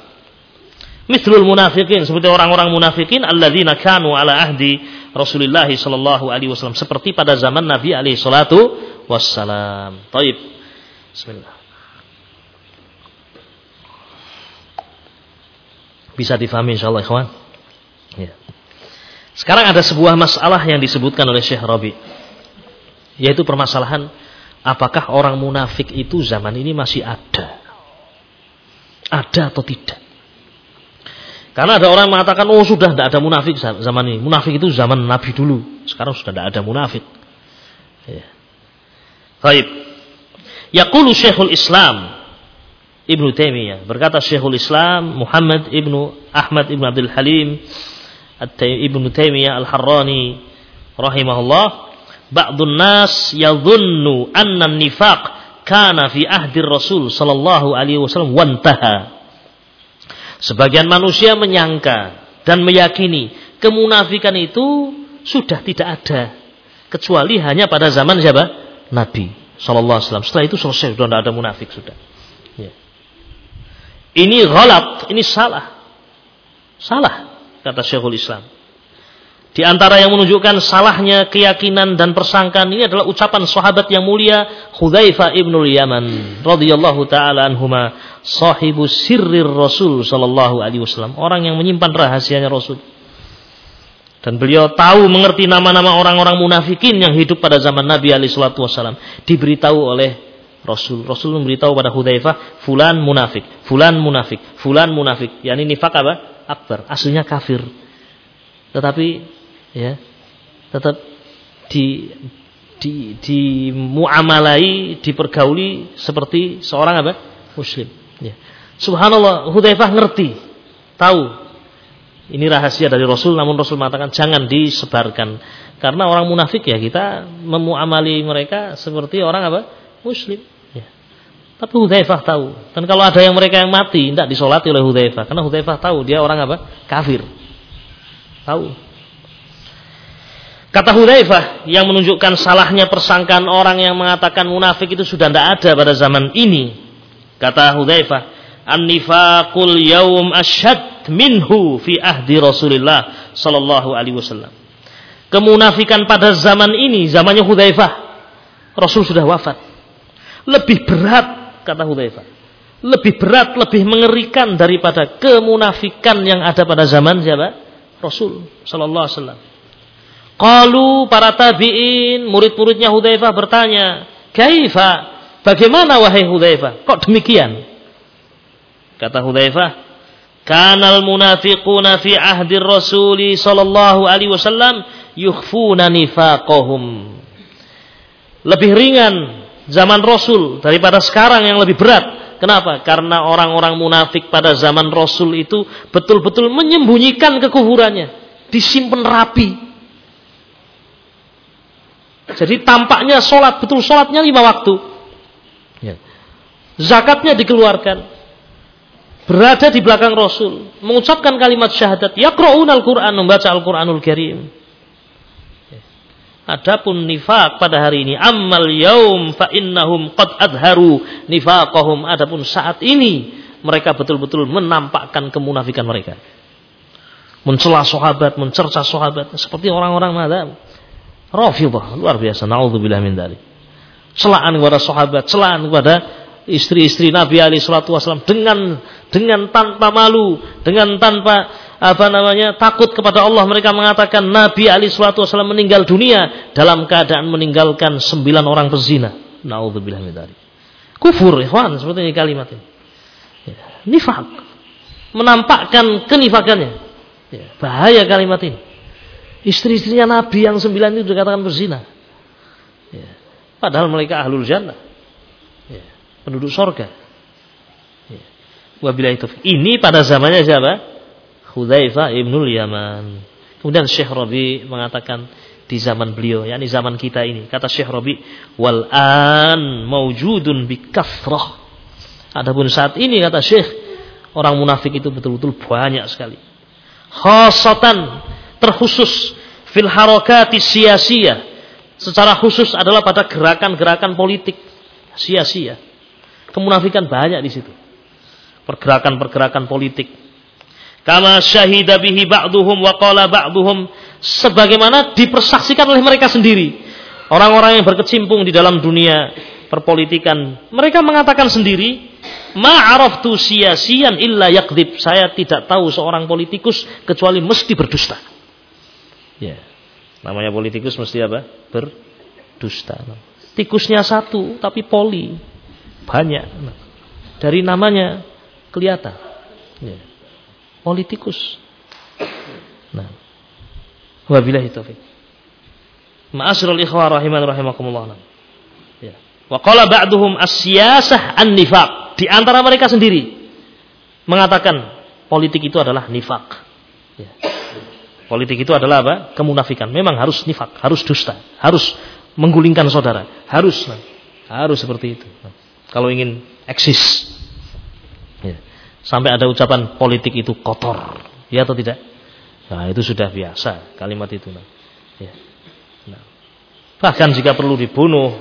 Mithlul munafikin, seperti orang-orang munafikin alladzina kanu ala ahdi Rasulullah sallallahu alaihi wasallam, seperti pada zaman Nabi alaihi salatu wassalam. Taib. Bismillah. Bisa difahami insyaallah ikhwan? Ya. Sekarang ada sebuah masalah yang disebutkan oleh Syekh Rabi. Yaitu permasalahan apakah orang munafik itu zaman ini masih ada? Ada atau tidak? Karena ada orang mengatakan, oh sudah tidak ada munafik zaman ini. Munafik itu zaman Nabi dulu. Sekarang sudah tidak ada munafik. Ya. Baik. Yaqulu Syekhul Islam Ibnu Taimiyah berkata Syekhul Islam Muhammad Ibnu Ahmad Ibnu Abdul Halim Ibnu Taimiyah Al-Harrani rahimahullah ba'dun nas yadhunnu anna nifaq kana fi ahdir Rasul sallallahu alaihi wasallam wantaha. Sebagian manusia menyangka dan meyakini kemunafikan itu sudah tidak ada kecuali hanya pada zaman siapa? Nabi sallallahu alaihi wasallam. Setelah itu selesai sudah tidak ada munafik sudah. Ya. ini ghalat ini salah. Salah kata Syekhul Islam. Di antara yang menunjukkan salahnya keyakinan dan persangkaan ini adalah ucapan sahabat yang mulia Hudzaifah ibnul Yaman radhiyallahu taala anhuma sahibu sirrir Rasul sallallahu alaihi wasallam, orang yang menyimpan rahasianya Rasul. Dan beliau tahu mengerti nama-nama orang-orang munafikin yang hidup pada zaman Nabi alaihi salatu wasallam, diberitahu oleh Rasul. Rasul memberitahu pada Hudzaifah, fulan munafik, fulan munafik, fulan munafik. Yani nifak apa? akbar, aslinya kafir. Tetapi ya, tetap di di di muamalai, dipergauli seperti seorang apa? muslim. Ya. Subhanallah, Hudzaifah ngerti, tahu ini rahasia dari Rasul, namun Rasul mengatakan jangan disebarkan. Karena orang munafik ya kita memuamali mereka seperti orang apa? Muslim. Tapi Hudzaifah tahu. Dan kalau ada yang mereka yang mati, tidak disolati oleh Hudzaifah. Karena Hudzaifah tahu dia orang apa? Kafir. Tahu. Kata Hudzaifah yang menunjukkan salahnya persangkaan orang yang mengatakan munafik itu sudah tidak ada pada zaman ini. Kata Hudzaifah, "An-nifaqul yaum asyad minhu fi ahdi Rasulullah sallallahu alaihi wasallam." Kemunafikan pada zaman ini, zamannya Hudzaifah, Rasul sudah wafat. Lebih berat kata Hudzaifah. Lebih berat, lebih mengerikan daripada kemunafikan yang ada pada zaman siapa? Rasul sallallahu alaihi wasallam. Qalu para tabi'in, murid-muridnya Hudzaifah bertanya, "Kaifa? Bagaimana wahai Hudzaifah? Kok demikian?" Kata Hudzaifah, "Kanal munafiquna fi ahdi Rasuli sallallahu alaihi wasallam yukhfuna nifaqahum." Lebih ringan zaman Rasul daripada sekarang yang lebih berat. Kenapa? Karena orang-orang munafik pada zaman Rasul itu betul-betul menyembunyikan kekufurannya, disimpan rapi. Jadi tampaknya sholat betul sholatnya lima waktu, ya. zakatnya dikeluarkan, berada di belakang Rasul, mengucapkan kalimat syahadat, yaqra'un al-Quran, membaca Al-Quranul Karim. Adapun nifak pada hari ini ammal yaum fa innahum qad adharu nifaqahum adapun saat ini mereka betul-betul menampakkan kemunafikan mereka. Mencela sahabat, mencerca sahabat seperti orang-orang madhab. Rafidah, luar biasa. Nauzubillah min dzalik. Celaan kepada sahabat, celaan kepada istri-istri Nabi Ali Shallallahu Wasallam dengan dengan tanpa malu, dengan tanpa apa namanya takut kepada Allah mereka mengatakan Nabi Ali Shallallahu Wasallam meninggal dunia dalam keadaan meninggalkan sembilan orang pezina. Nauzubillah min dzalik. Kufur, ikhwan, seperti ini kalimat ini. Ya, nifak. Menampakkan kenifakannya. Ya, bahaya kalimat ini. Istri-istrinya Nabi yang sembilan itu dikatakan berzina. Ya. Padahal mereka ahlul jannah. Ya. Penduduk sorga. Ya. Taufiq. Ini pada zamannya siapa? Hudzaifah ibnul Yaman. Kemudian Syekh Rabi mengatakan di zaman beliau, yakni zaman kita ini. Kata Syekh Rabi, wal an maujudun bi kathrah. Adapun saat ini kata Syekh, orang munafik itu betul-betul banyak sekali. Khasatan terkhusus fil harakati sia-sia secara khusus adalah pada gerakan-gerakan politik sia-sia. Kemunafikan banyak di situ. Pergerakan-pergerakan politik. Kama syahida bihi ba'duhum wa qala ba'duhum sebagaimana dipersaksikan oleh mereka sendiri. Orang-orang yang berkecimpung di dalam dunia perpolitikan, mereka mengatakan sendiri, "Ma'araftu sia-sian illa yakdzib." Saya tidak tahu seorang politikus kecuali mesti berdusta. Ya. Namanya politikus mesti apa? Berdusta. Tikusnya satu tapi poli banyak. Dari namanya kelihatan. Ya. Politikus. Nah. Wabillahi taufik. Ma'asyiral ikhwah rahiman rahimakumullah. Ya. Wa qala ba'duhum as-siyasah an-nifaq. Di antara mereka sendiri mengatakan politik itu adalah nifak. Ya. Politik itu adalah apa? Kemunafikan. Memang harus nifak, harus dusta, harus menggulingkan saudara, harus, nah, harus seperti itu. Nah, kalau ingin eksis, ya. sampai ada ucapan politik itu kotor, ya atau tidak? Nah itu sudah biasa kalimat itu. Nah. Ya. Nah. Bahkan jika perlu dibunuh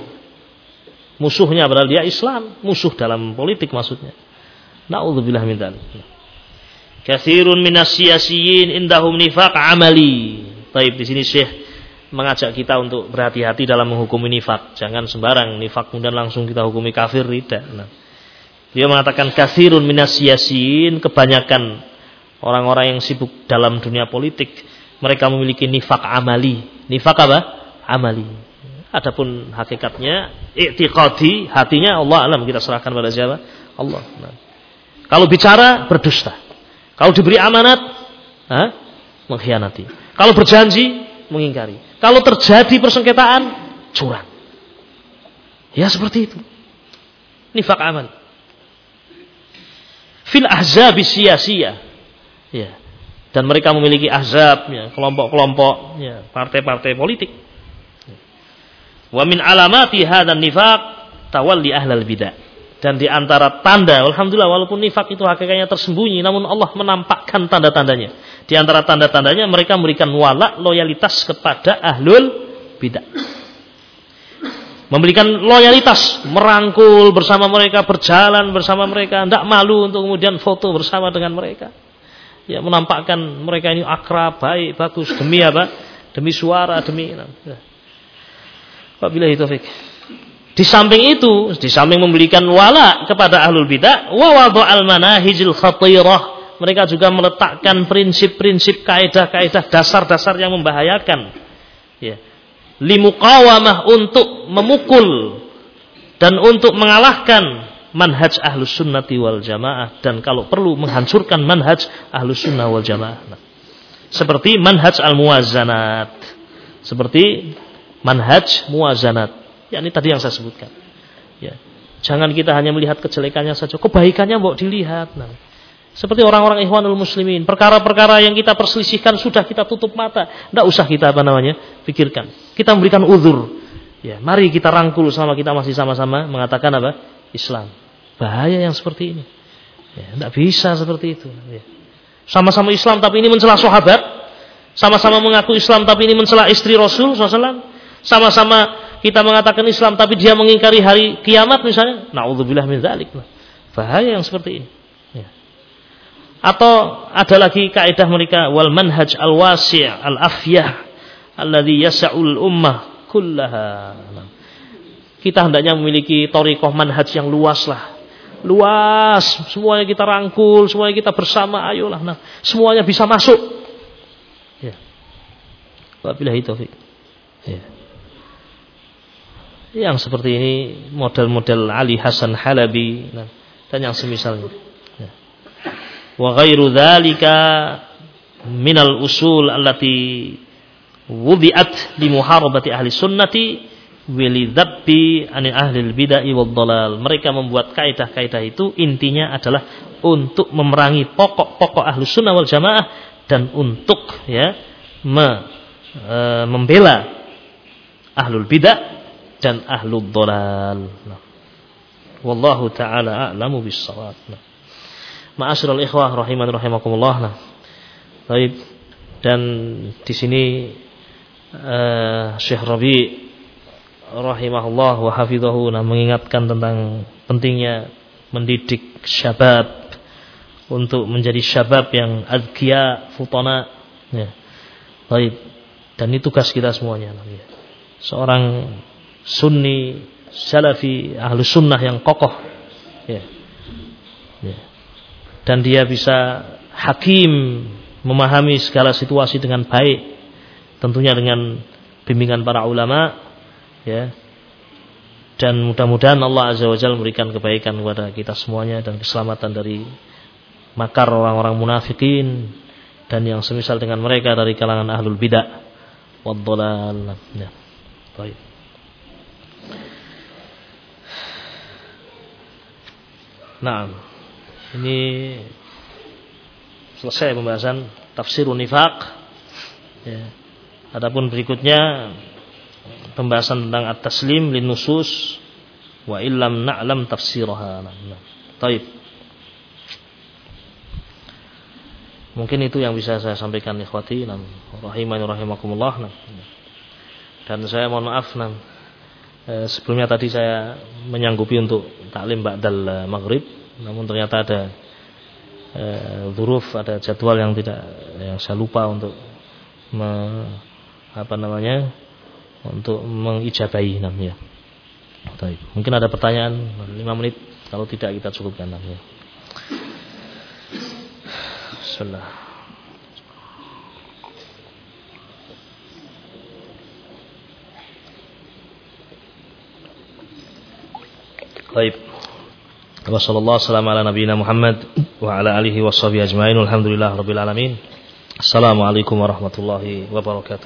musuhnya berarti dia Islam, musuh dalam politik maksudnya. Nauzubillah min dzalik. Kathirun minas siyasiyin indahum nifaq amali. Taib di sini Syekh mengajak kita untuk berhati-hati dalam menghukumi nifak. Jangan sembarang nifak kemudian langsung kita hukumi kafir tidak. Nah. Dia mengatakan kathirun minas siyasiyin kebanyakan orang-orang yang sibuk dalam dunia politik mereka memiliki nifak amali. Nifak apa? Amali. Adapun hakikatnya i'tiqadi, hatinya Allah alam kita serahkan pada siapa? Allah. Nah. Kalau bicara berdusta. Kalau diberi amanat, ha? mengkhianati. Kalau berjanji, mengingkari. Kalau terjadi persengketaan, curang. Ya seperti itu. Nifak aman. Fil ahzabi sia-sia. Ya. Dan mereka memiliki ahzab, ya, kelompok-kelompok, ya, partai-partai politik. Wa min alamati hadzal nifaq tawalli ahlal bidah. Dan di antara tanda, alhamdulillah walaupun nifak itu hakikatnya tersembunyi, namun Allah menampakkan tanda-tandanya. Di antara tanda-tandanya mereka memberikan wala loyalitas kepada ahlul bidah. Memberikan loyalitas, merangkul bersama mereka, berjalan bersama mereka, tidak malu untuk kemudian foto bersama dengan mereka. Ya, menampakkan mereka ini akrab, baik, bagus demi apa? Demi suara, demi. Ya. Wabillahi taufik. Di samping itu, di samping memberikan wala kepada ahlul bidah, wa al manahijil khatirah. Mereka juga meletakkan prinsip-prinsip kaidah-kaidah dasar-dasar yang membahayakan. Ya. Limuqawamah untuk memukul dan untuk mengalahkan manhaj ahlus sunnati wal jamaah dan kalau perlu menghancurkan manhaj ahlus sunnah wal jamaah. Nah, seperti manhaj al muwazanat, seperti manhaj muwazanat Ya ini tadi yang saya sebutkan. Ya. Jangan kita hanya melihat kejelekannya saja, kebaikannya mau dilihat. Nah, seperti orang-orang ikhwanul muslimin, perkara-perkara yang kita perselisihkan sudah kita tutup mata, tidak usah kita apa namanya pikirkan. Kita memberikan uzur. Ya, mari kita rangkul sama kita masih sama-sama mengatakan apa? Islam. Bahaya yang seperti ini. Ya, tidak bisa seperti itu. Ya. Sama-sama Islam tapi ini mencela sahabat, sama-sama mengaku Islam tapi ini mencela istri Rasul SAW, sama-sama kita mengatakan Islam tapi dia mengingkari hari kiamat misalnya, naudzubillah min dzalik. Bahaya yang seperti ini. Ya. Atau ada lagi kaidah mereka wal manhaj al wasi' al afyah alladhi yas'ul ummah kullaha. Kita hendaknya memiliki tariqah manhaj yang luas lah. Luas, semuanya kita rangkul, semuanya kita bersama, ayolah. Nah, semuanya bisa masuk. Ya. Wabillahi taufik. Ya. Yang seperti ini model-model Ali Hasan Halabi nah, dan yang semisalnya. Ya. Wa ghairu dzalika minal usul allati wudi'at li muharabati ahli sunnati wilidabbi anil ahli bid'ah wad dalal. Mereka membuat kaidah-kaidah itu intinya adalah untuk memerangi pokok-pokok ahli sunnah wal jamaah dan untuk ya me, e, membela ahlul bidah dan ahlul dalal. Nah. Wallahu taala a'lamu bis-shawab. Nah. Ma'asyiral ikhwah rahiman rahimakumullah. Nah. Baik. Dan di sini uh, Syekh Rabi rahimahullah wa hafidhahu nah, mengingatkan tentang pentingnya mendidik syabab untuk menjadi syabab yang adkia futana ya. Baik. Dan ini tugas kita semuanya. Nah, ya. Seorang sunni salafi ahlu sunnah yang kokoh. Ya. Ya. dan dia bisa hakim memahami segala situasi dengan baik. Tentunya dengan bimbingan para ulama ya. Dan mudah-mudahan Allah azza wajalla memberikan kebaikan kepada kita semuanya dan keselamatan dari makar orang-orang munafikin dan yang semisal dengan mereka dari kalangan ahlul bidah. Wad ya. Baik Nah, ini selesai pembahasan tafsir nifaq. Ya. Adapun berikutnya pembahasan tentang at-taslim lin nusus wa illam na'lam tafsiraha. Nah, Taib. Mungkin itu yang bisa saya sampaikan ikhwati nam rahimani rahimakumullah nam. Dan saya mohon maaf nam. Eh, sebelumnya tadi saya menyanggupi untuk taklim ba'dal maghrib namun ternyata ada huruf ada jadwal yang tidak yang saya lupa untuk me, apa namanya untuk mengijabahi namanya. Mungkin ada pertanyaan 5 menit kalau tidak kita cukupkan namanya. Bismillah. Baik. Wassalamualaikum warahmatullahi wabarakatuh. wa ala alihi washabihi ajmain. Alhamdulillah rabbil alamin. Assalamualaikum warahmatullahi wabarakatuh.